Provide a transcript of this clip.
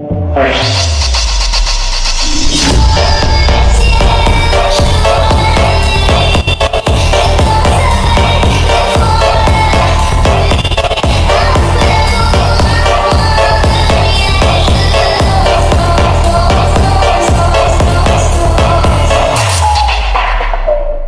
Bye.